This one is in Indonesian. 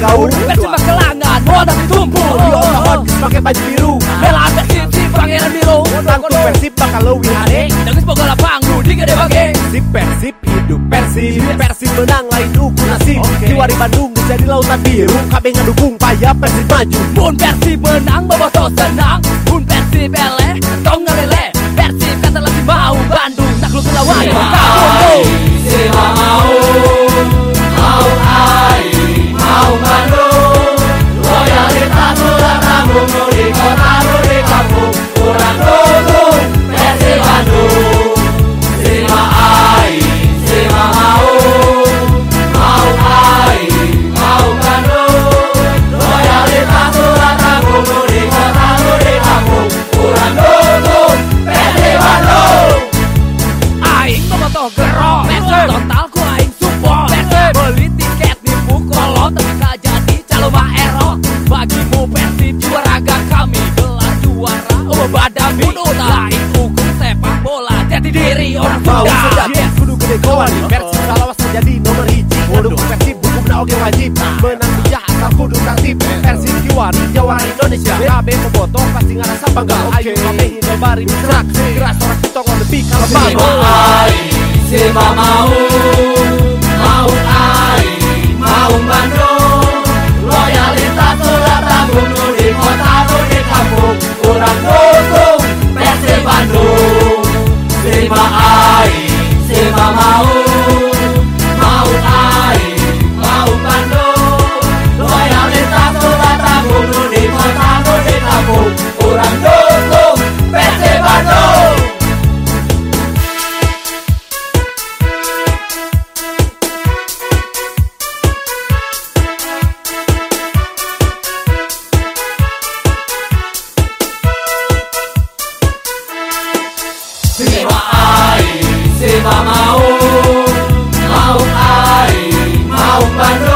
gaun kelangan, mau tapi tumpu Yo naon, pakai baju biru. Bela persib, si pangeran biru. Satu persib bakal lo ade Dengis semoga lapang, di gede bage Si persib hidup persib. Persib menang lain ukur nasib. Diwari Bandung jadi lautan biru. Kami ngedukung payah persib maju. Pun persib menang, bawa senang Pun persib eleh, tong ngeleleh gero Total ku aing support Beli tiket nipu kolot Tapi gak jadi calo ero Bagimu persib juara kami Gelar juara. Oh badami. Lain hukum sepak bola. Jati diri orang Sunda sejati kudu gede kawan Persib salawas jadi nomor hiji. Ngedukung Persib hukumna oge wajib. Menang bijak asal kudu tertib. Persib kiwari jawara Indonesia. Kabe bobotoh pasti ngerasa bangga. Ayo hingga bari Geras orang kita lebih kalau Siapa mau Mau ai Mau bandung Loyalitas surat tanggung Di kota di kampung. Kurang dukung Persib Bandung. Terima Mano